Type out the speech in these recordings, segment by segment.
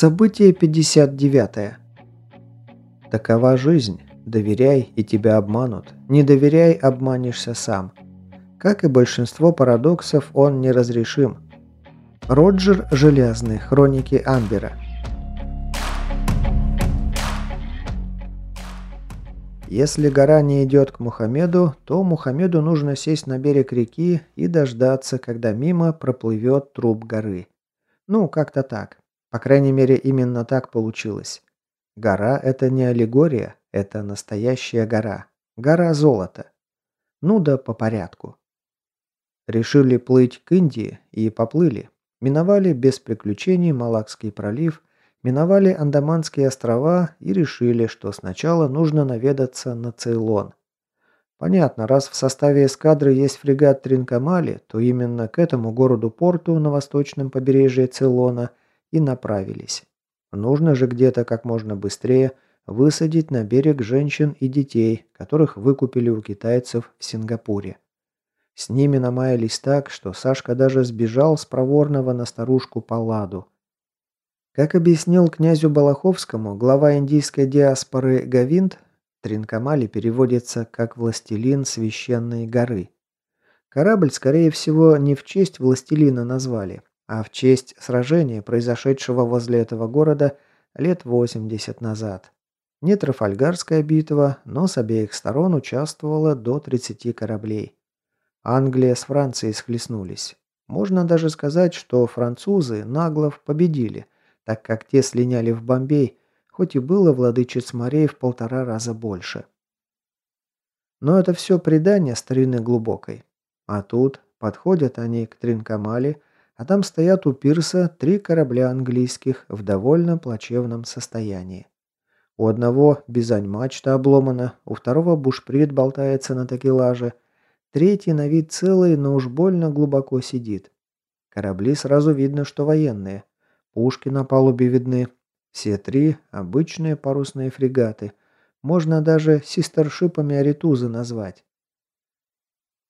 Событие 59. Такова жизнь. Доверяй, и тебя обманут. Не доверяй, обманешься сам. Как и большинство парадоксов, он неразрешим. Роджер Железный. Хроники Амбера. Если гора не идет к Мухаммеду, то Мухаммеду нужно сесть на берег реки и дождаться, когда мимо проплывет труп горы. Ну, как-то так. По крайней мере, именно так получилось. Гора – это не аллегория, это настоящая гора. Гора золота. Ну да по порядку. Решили плыть к Индии и поплыли. Миновали без приключений Малакский пролив, миновали Андаманские острова и решили, что сначала нужно наведаться на Цейлон. Понятно, раз в составе эскадры есть фрегат Тринкамали, то именно к этому городу-порту на восточном побережье Цейлона и направились. Нужно же где-то как можно быстрее высадить на берег женщин и детей, которых выкупили у китайцев в Сингапуре. С ними намаялись так, что Сашка даже сбежал с проворного на старушку Палладу. Как объяснил князю Балаховскому, глава индийской диаспоры Гавинд, Тринкамали переводится как «властелин священной горы». Корабль, скорее всего, не в честь властелина назвали, а в честь сражения, произошедшего возле этого города лет 80 назад. Не Трафальгарская битва, но с обеих сторон участвовало до 30 кораблей. Англия с Францией схлестнулись. Можно даже сказать, что французы наглов победили, так как те слиняли в Бомбей, хоть и было владычиц морей в полтора раза больше. Но это все предание старины глубокой. А тут подходят они к Тринкамале, а там стоят у пирса три корабля английских в довольно плачевном состоянии. У одного бизань-мачта обломана, у второго бушприт болтается на такелаже, третий на вид целый, но уж больно глубоко сидит. Корабли сразу видно, что военные. Пушки на палубе видны. Все три – обычные парусные фрегаты. Можно даже систершипами Аритузы назвать.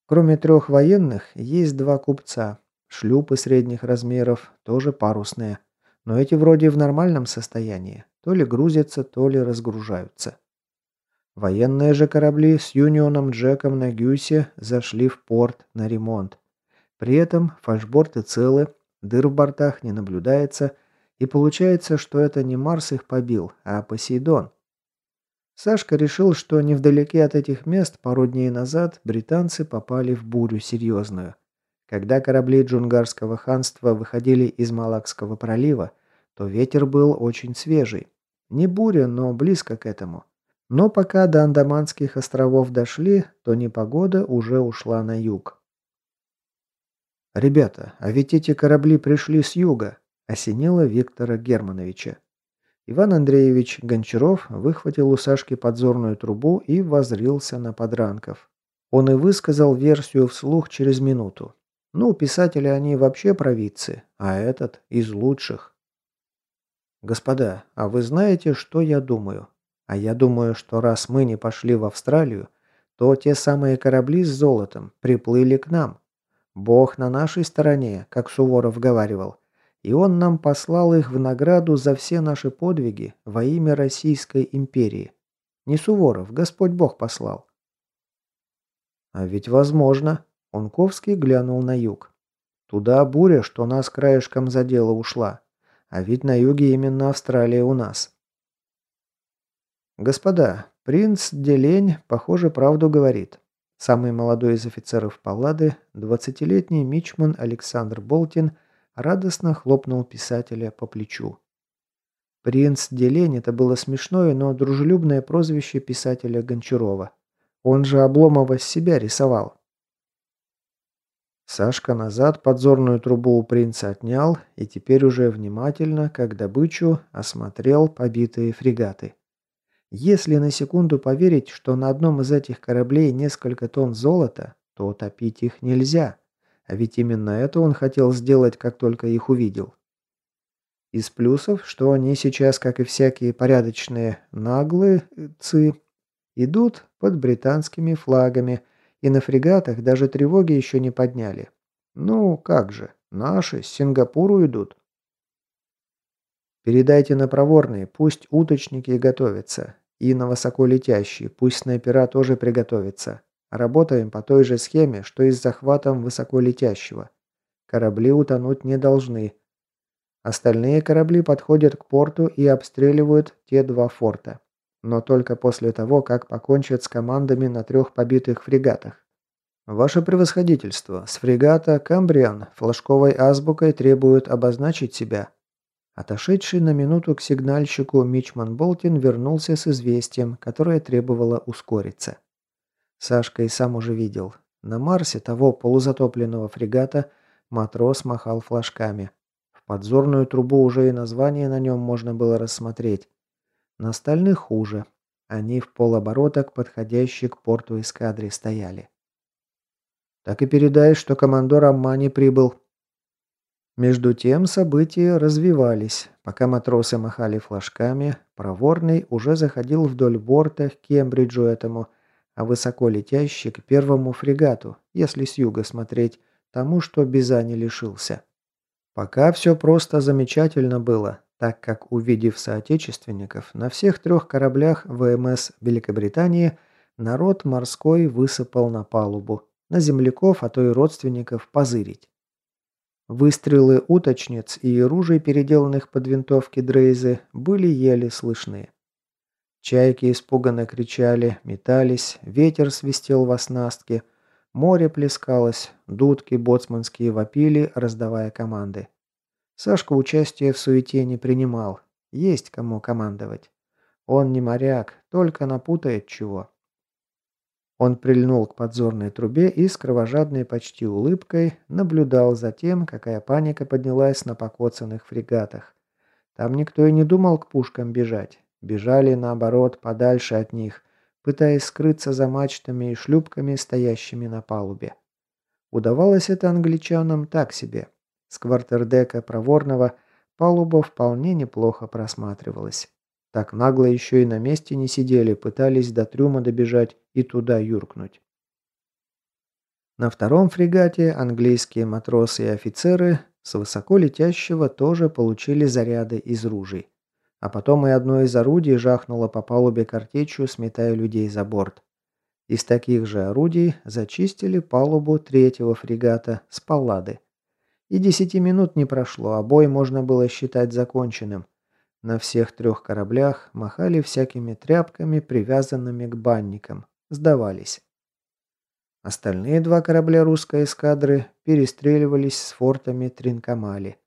Кроме трех военных, есть два купца, Шлюпы средних размеров, тоже парусные. Но эти вроде в нормальном состоянии. То ли грузятся, то ли разгружаются. Военные же корабли с Юнионом Джеком на Гюсе зашли в порт на ремонт. При этом фальшборты целы, дыр в бортах не наблюдается, и получается, что это не Марс их побил, а Посейдон. Сашка решил, что невдалеке от этих мест пару дней назад британцы попали в бурю серьезную. Когда корабли Джунгарского ханства выходили из Малакского пролива, то ветер был очень свежий. Не буря, но близко к этому. Но пока до Андаманских островов дошли, то непогода уже ушла на юг. «Ребята, а ведь эти корабли пришли с юга», – осенило Виктора Германовича. Иван Андреевич Гончаров выхватил у Сашки подзорную трубу и возрился на подранков. Он и высказал версию вслух через минуту. Ну, писатели они вообще провидцы, а этот из лучших. Господа, а вы знаете, что я думаю? А я думаю, что раз мы не пошли в Австралию, то те самые корабли с золотом приплыли к нам. Бог на нашей стороне, как Суворов говаривал, и он нам послал их в награду за все наши подвиги во имя Российской империи. Не Суворов, Господь Бог послал. А ведь возможно, Онковский глянул на юг. Туда буря, что нас краешком задела, ушла. А ведь на юге именно Австралия у нас. Господа, принц Делень, похоже, правду говорит. Самый молодой из офицеров Паллады, двадцатилетний мичман Александр Болтин, радостно хлопнул писателя по плечу. Принц Делень – это было смешное, но дружелюбное прозвище писателя Гончарова. Он же Обломова с себя рисовал. Сашка назад подзорную трубу у принца отнял и теперь уже внимательно, как добычу, осмотрел побитые фрегаты. Если на секунду поверить, что на одном из этих кораблей несколько тонн золота, то топить их нельзя. А ведь именно это он хотел сделать, как только их увидел. Из плюсов, что они сейчас, как и всякие порядочные наглые цы, идут под британскими флагами – и на фрегатах даже тревоги еще не подняли. Ну, как же, наши с Сингапуру идут. Передайте на проворные, пусть уточники готовятся. И на высоколетящие, пусть снайпера тоже приготовятся. Работаем по той же схеме, что и с захватом высоколетящего. Корабли утонуть не должны. Остальные корабли подходят к порту и обстреливают те два форта. Но только после того, как покончат с командами на трех побитых фрегатах. Ваше превосходительство, с фрегата «Камбриан» флажковой азбукой требуют обозначить себя. Отошедший на минуту к сигнальщику Мичман Болтин вернулся с известием, которое требовало ускориться. Сашка и сам уже видел. На Марсе того полузатопленного фрегата матрос махал флажками. В подзорную трубу уже и название на нем можно было рассмотреть. На остальных хуже. Они в полоборота к подходящей к порту эскадре стояли. «Так и передай, что командор Аммани прибыл», между тем события развивались. Пока матросы махали флажками, проворный уже заходил вдоль борта к Кембриджу этому, а высоко летящий к первому фрегату, если с юга смотреть, тому, что Бизани лишился. Пока все просто замечательно было, так как, увидев соотечественников, на всех трех кораблях ВМС Великобритании народ морской высыпал на палубу, на земляков, а то и родственников позырить. Выстрелы уточниц и ружей, переделанных под винтовки Дрейзы, были еле слышны. Чайки испуганно кричали, метались, ветер свистел в оснастке, море плескалось, дудки боцманские вопили, раздавая команды. Сашка участия в суете не принимал, есть кому командовать. Он не моряк, только напутает чего. Он прильнул к подзорной трубе и с кровожадной почти улыбкой наблюдал за тем, какая паника поднялась на покоцанных фрегатах. Там никто и не думал к пушкам бежать. Бежали, наоборот, подальше от них, пытаясь скрыться за мачтами и шлюпками, стоящими на палубе. Удавалось это англичанам так себе. С квартердека проворного палуба вполне неплохо просматривалась. Так нагло еще и на месте не сидели, пытались до трюма добежать и туда юркнуть. На втором фрегате английские матросы и офицеры с высоко летящего тоже получили заряды из ружей. А потом и одно из орудий жахнуло по палубе картечью, сметая людей за борт. Из таких же орудий зачистили палубу третьего фрегата с паллады. И десяти минут не прошло, а бой можно было считать законченным. На всех трех кораблях махали всякими тряпками, привязанными к банникам. Сдавались. Остальные два корабля русской эскадры перестреливались с фортами Тринкамали.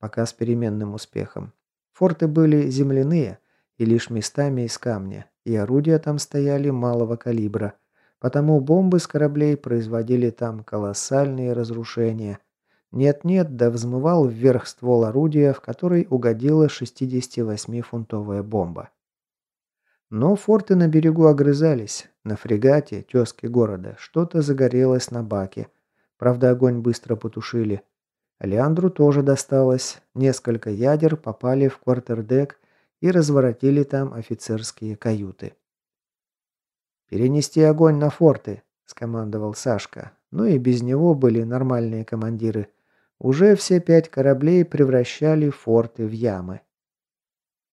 Пока с переменным успехом. Форты были земляные и лишь местами из камня, и орудия там стояли малого калибра. Потому бомбы с кораблей производили там колоссальные разрушения – нет-нет, да взмывал вверх ствол орудия, в который угодила 68-фунтовая бомба. Но форты на берегу огрызались. На фрегате, тезке города, что-то загорелось на баке. Правда, огонь быстро потушили. Леандру тоже досталось. Несколько ядер попали в квартердек и разворотили там офицерские каюты. «Перенести огонь на форты», – скомандовал Сашка. Ну и без него были нормальные командиры – уже все пять кораблей превращали форты в ямы.